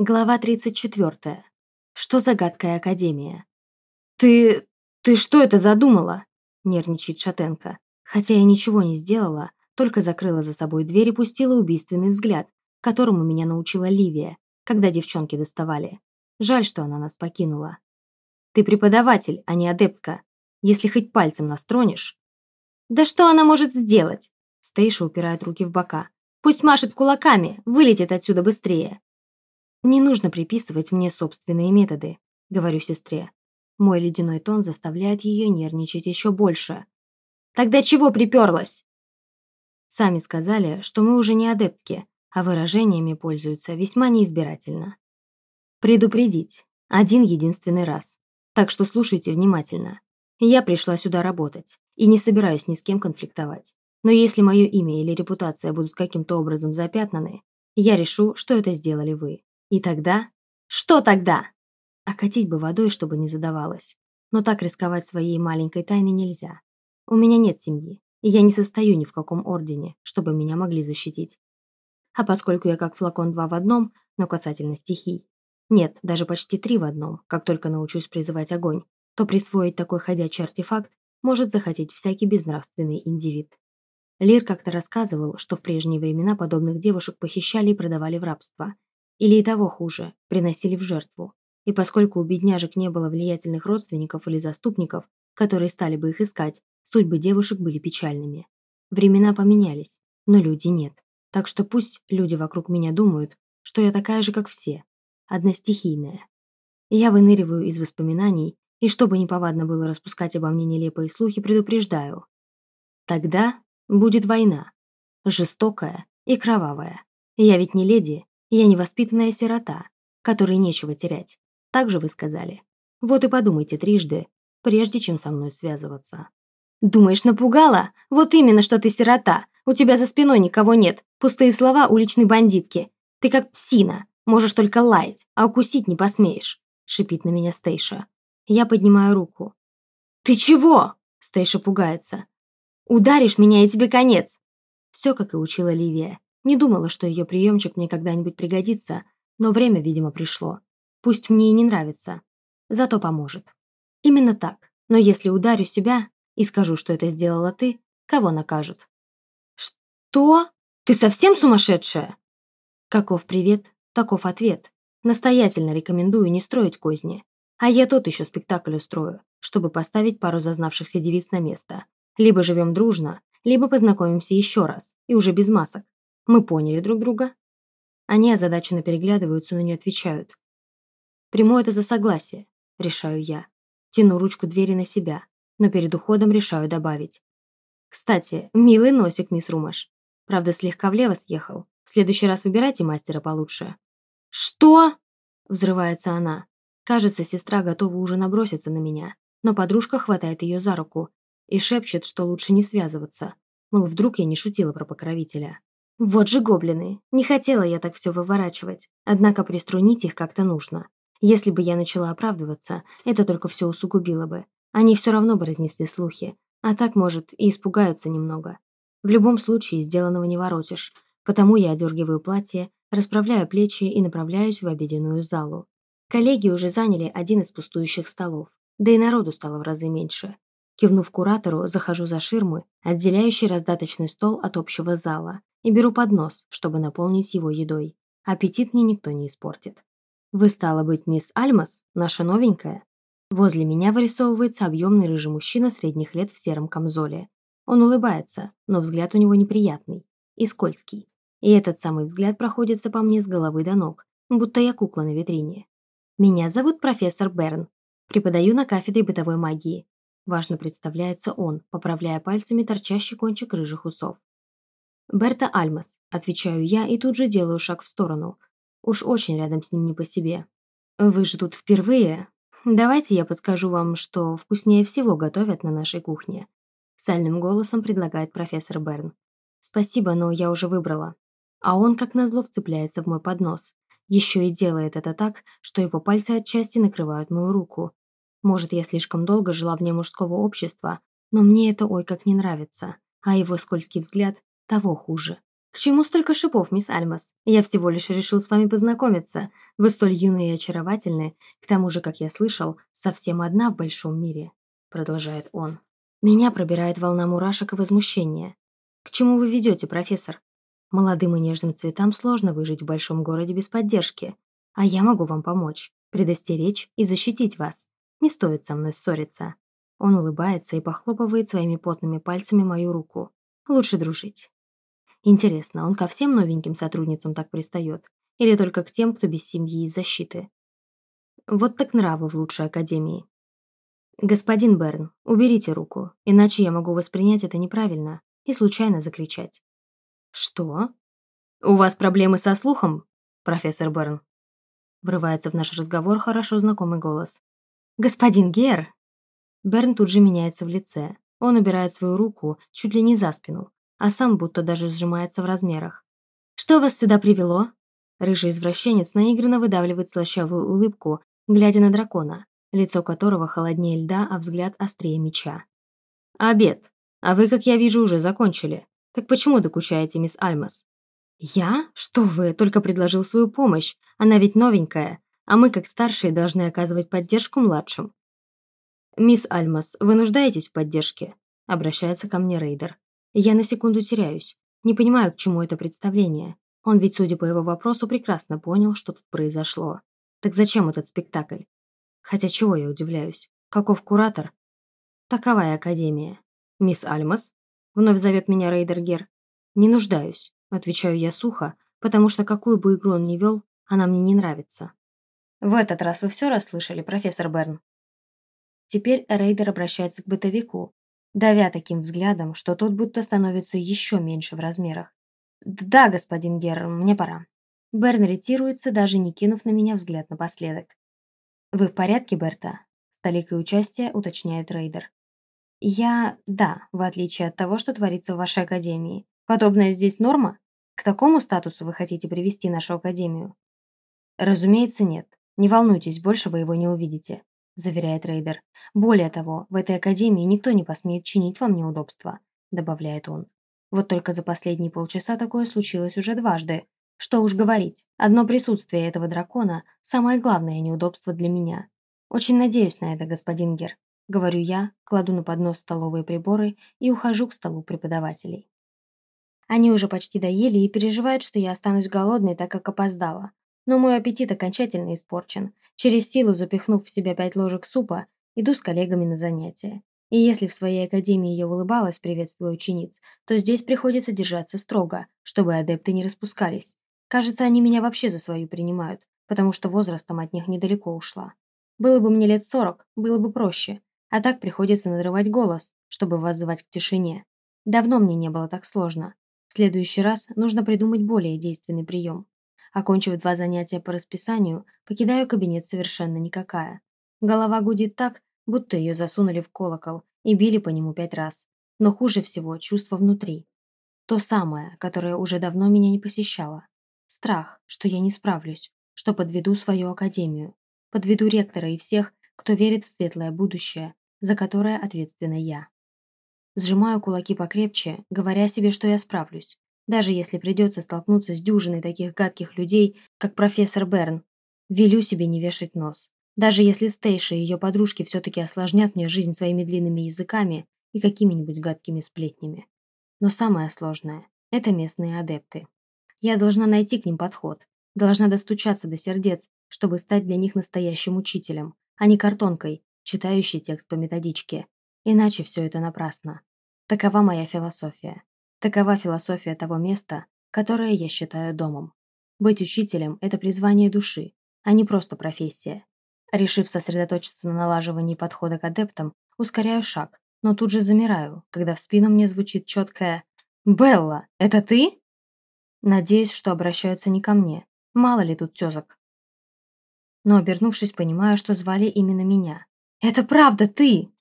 Глава 34. Что за гадкая академия? «Ты... ты что это задумала?» – нервничает Шатенко. Хотя я ничего не сделала, только закрыла за собой дверь и пустила убийственный взгляд, которому меня научила Ливия, когда девчонки доставали. Жаль, что она нас покинула. «Ты преподаватель, а не адептка. Если хоть пальцем настронешь...» «Да что она может сделать?» Стейша упирает руки в бока. «Пусть машет кулаками, вылетит отсюда быстрее». «Не нужно приписывать мне собственные методы», — говорю сестре. Мой ледяной тон заставляет ее нервничать еще больше. «Тогда чего приперлась?» Сами сказали, что мы уже не адептки, а выражениями пользуются весьма неизбирательно. Предупредить. Один единственный раз. Так что слушайте внимательно. Я пришла сюда работать и не собираюсь ни с кем конфликтовать. Но если мое имя или репутация будут каким-то образом запятнаны, я решу, что это сделали вы. И тогда... Что тогда? Окатить бы водой, чтобы не задавалось. Но так рисковать своей маленькой тайной нельзя. У меня нет семьи, и я не состою ни в каком ордене, чтобы меня могли защитить. А поскольку я как флакон два в одном, но касательно стихий, нет, даже почти три в одном, как только научусь призывать огонь, то присвоить такой ходячий артефакт может захотеть всякий безнравственный индивид. Лир как-то рассказывал, что в прежние времена подобных девушек похищали и продавали в рабство, или и того хуже, приносили в жертву. И поскольку у бедняжек не было влиятельных родственников или заступников, которые стали бы их искать, судьбы девушек были печальными. Времена поменялись, но люди нет. Так что пусть люди вокруг меня думают, что я такая же, как все, одностихийная. Я выныриваю из воспоминаний, и чтобы неповадно было распускать обо мне нелепые слухи, предупреждаю. Тогда будет война. Жестокая и кровавая. Я ведь не леди я невоспитанная сирота, которой нечего терять. Так же вы сказали. Вот и подумайте трижды, прежде чем со мной связываться. Думаешь, напугала? Вот именно, что ты сирота. У тебя за спиной никого нет. Пустые слова уличной бандитки. Ты как псина. Можешь только лаять, а укусить не посмеешь. Шипит на меня Стейша. Я поднимаю руку. «Ты чего?» Стейша пугается. «Ударишь меня, и тебе конец!» Все, как и учила Ливия. Не думала, что ее приемчик мне когда-нибудь пригодится, но время, видимо, пришло. Пусть мне и не нравится, зато поможет. Именно так. Но если ударю себя и скажу, что это сделала ты, кого накажут? Что? Ты совсем сумасшедшая? Каков привет, таков ответ. Настоятельно рекомендую не строить козни. А я тот еще спектакль устрою, чтобы поставить пару зазнавшихся девиц на место. Либо живем дружно, либо познакомимся еще раз, и уже без масок. Мы поняли друг друга?» Они озадаченно переглядываются, но не отвечают. «Приму это за согласие», — решаю я. Тяну ручку двери на себя, но перед уходом решаю добавить. «Кстати, милый носик, мисс Румаш. Правда, слегка влево съехал. В следующий раз выбирайте мастера получше». «Что?» — взрывается она. Кажется, сестра готова уже наброситься на меня, но подружка хватает ее за руку и шепчет, что лучше не связываться. Мол, вдруг я не шутила про покровителя. Вот же гоблины. Не хотела я так все выворачивать. Однако приструнить их как-то нужно. Если бы я начала оправдываться, это только все усугубило бы. Они все равно бы разнесли слухи. А так, может, и испугаются немного. В любом случае, сделанного не воротишь. Потому я одергиваю платье, расправляю плечи и направляюсь в обеденную залу. Коллеги уже заняли один из пустующих столов. Да и народу стало в разы меньше. Кивнув куратору, захожу за ширмы, отделяющий раздаточный стол от общего зала, и беру поднос, чтобы наполнить его едой. Аппетит мне никто не испортит. Вы, стало быть, мисс Альмас, наша новенькая? Возле меня вырисовывается объемный рыжий мужчина средних лет в сером камзоле. Он улыбается, но взгляд у него неприятный и скользкий. И этот самый взгляд проходится по мне с головы до ног, будто я кукла на витрине. Меня зовут профессор Берн. Преподаю на кафедре бытовой магии. Важно представляется он, поправляя пальцами торчащий кончик рыжих усов. «Берта Альмас», – отвечаю я и тут же делаю шаг в сторону. Уж очень рядом с ним не по себе. «Вы же тут впервые. Давайте я подскажу вам, что вкуснее всего готовят на нашей кухне», – сальным голосом предлагает профессор Берн. «Спасибо, но я уже выбрала». А он, как назло, вцепляется в мой поднос. Еще и делает это так, что его пальцы отчасти накрывают мою руку. Может, я слишком долго жила вне мужского общества, но мне это ой как не нравится, а его скользкий взгляд того хуже. «К чему столько шипов, мисс Альмас? Я всего лишь решил с вами познакомиться. Вы столь юны и очаровательны. К тому же, как я слышал, совсем одна в большом мире», — продолжает он. Меня пробирает волна мурашек и возмущения. «К чему вы ведете, профессор? Молодым и нежным цветам сложно выжить в большом городе без поддержки. А я могу вам помочь, предостеречь и защитить вас. Не стоит со мной ссориться». Он улыбается и похлопывает своими потными пальцами мою руку. Лучше дружить. Интересно, он ко всем новеньким сотрудницам так пристает? Или только к тем, кто без семьи и защиты? Вот так нравы в лучшей академии. «Господин Берн, уберите руку, иначе я могу воспринять это неправильно и случайно закричать». «Что? У вас проблемы со слухом, профессор Берн?» Врывается в наш разговор хорошо знакомый голос. «Господин Гер!» Берн тут же меняется в лице. Он убирает свою руку чуть ли не за спину, а сам будто даже сжимается в размерах. «Что вас сюда привело?» Рыжий извращенец наигранно выдавливает слащавую улыбку, глядя на дракона, лицо которого холоднее льда, а взгляд острее меча. «Обед. А вы, как я вижу, уже закончили. Так почему докучаете, мисс Альмас?» «Я? Что вы, только предложил свою помощь. Она ведь новенькая, а мы, как старшие, должны оказывать поддержку младшим». «Мисс Альмас, вы нуждаетесь в поддержке?» Обращается ко мне Рейдер. Я на секунду теряюсь. Не понимаю, к чему это представление. Он ведь, судя по его вопросу, прекрасно понял, что тут произошло. Так зачем этот спектакль? Хотя чего я удивляюсь? Каков куратор? Таковая академия. Мисс Альмас? Вновь зовет меня Рейдер Гер. Не нуждаюсь, отвечаю я сухо, потому что какую бы игру он ни вел, она мне не нравится. В этот раз вы все расслышали, профессор Берн? Теперь Рейдер обращается к бытовику, давя таким взглядом, что тот будто становится еще меньше в размерах. «Да, господин Герр, мне пора». Берн ретируется, даже не кинув на меня взгляд напоследок. «Вы в порядке, Берта?» С толикой участия уточняет Рейдер. «Я... да, в отличие от того, что творится в вашей академии. Подобное здесь норма? К такому статусу вы хотите привести нашу академию?» «Разумеется, нет. Не волнуйтесь, больше вы его не увидите. – заверяет Рейдер. «Более того, в этой академии никто не посмеет чинить вам неудобства», – добавляет он. «Вот только за последние полчаса такое случилось уже дважды. Что уж говорить, одно присутствие этого дракона – самое главное неудобство для меня. Очень надеюсь на это, господин Гер», – говорю я, кладу на поднос столовые приборы и ухожу к столу преподавателей. Они уже почти доели и переживают, что я останусь голодной, так как опоздала. Но мой аппетит окончательно испорчен. Через силу запихнув в себя пять ложек супа, иду с коллегами на занятия. И если в своей академии я улыбалась, приветствуя учениц, то здесь приходится держаться строго, чтобы адепты не распускались. Кажется, они меня вообще за свою принимают, потому что возрастом от них недалеко ушла. Было бы мне лет сорок, было бы проще. А так приходится надрывать голос, чтобы вас звать к тишине. Давно мне не было так сложно. В следующий раз нужно придумать более действенный прием. Окончив два занятия по расписанию, покидаю кабинет совершенно никакая. Голова гудит так, будто ее засунули в колокол и били по нему пять раз. Но хуже всего чувство внутри. То самое, которое уже давно меня не посещало. Страх, что я не справлюсь, что подведу свою академию, подведу ректора и всех, кто верит в светлое будущее, за которое ответственна я. Сжимаю кулаки покрепче, говоря себе, что я справлюсь, даже если придется столкнуться с дюжиной таких гадких людей, как профессор Берн. Велю себе не вешать нос. Даже если Стейша и ее подружки все-таки осложнят мне жизнь своими длинными языками и какими-нибудь гадкими сплетнями. Но самое сложное – это местные адепты. Я должна найти к ним подход, должна достучаться до сердец, чтобы стать для них настоящим учителем, а не картонкой, читающей текст по методичке. Иначе все это напрасно. Такова моя философия. Такова философия того места, которое я считаю домом. Быть учителем – это призвание души, а не просто профессия. Решив сосредоточиться на налаживании подхода к адептам, ускоряю шаг, но тут же замираю, когда в спину мне звучит четкое «Белла, это ты?» Надеюсь, что обращаются не ко мне, мало ли тут тезок. Но, обернувшись, понимаю, что звали именно меня. «Это правда ты!»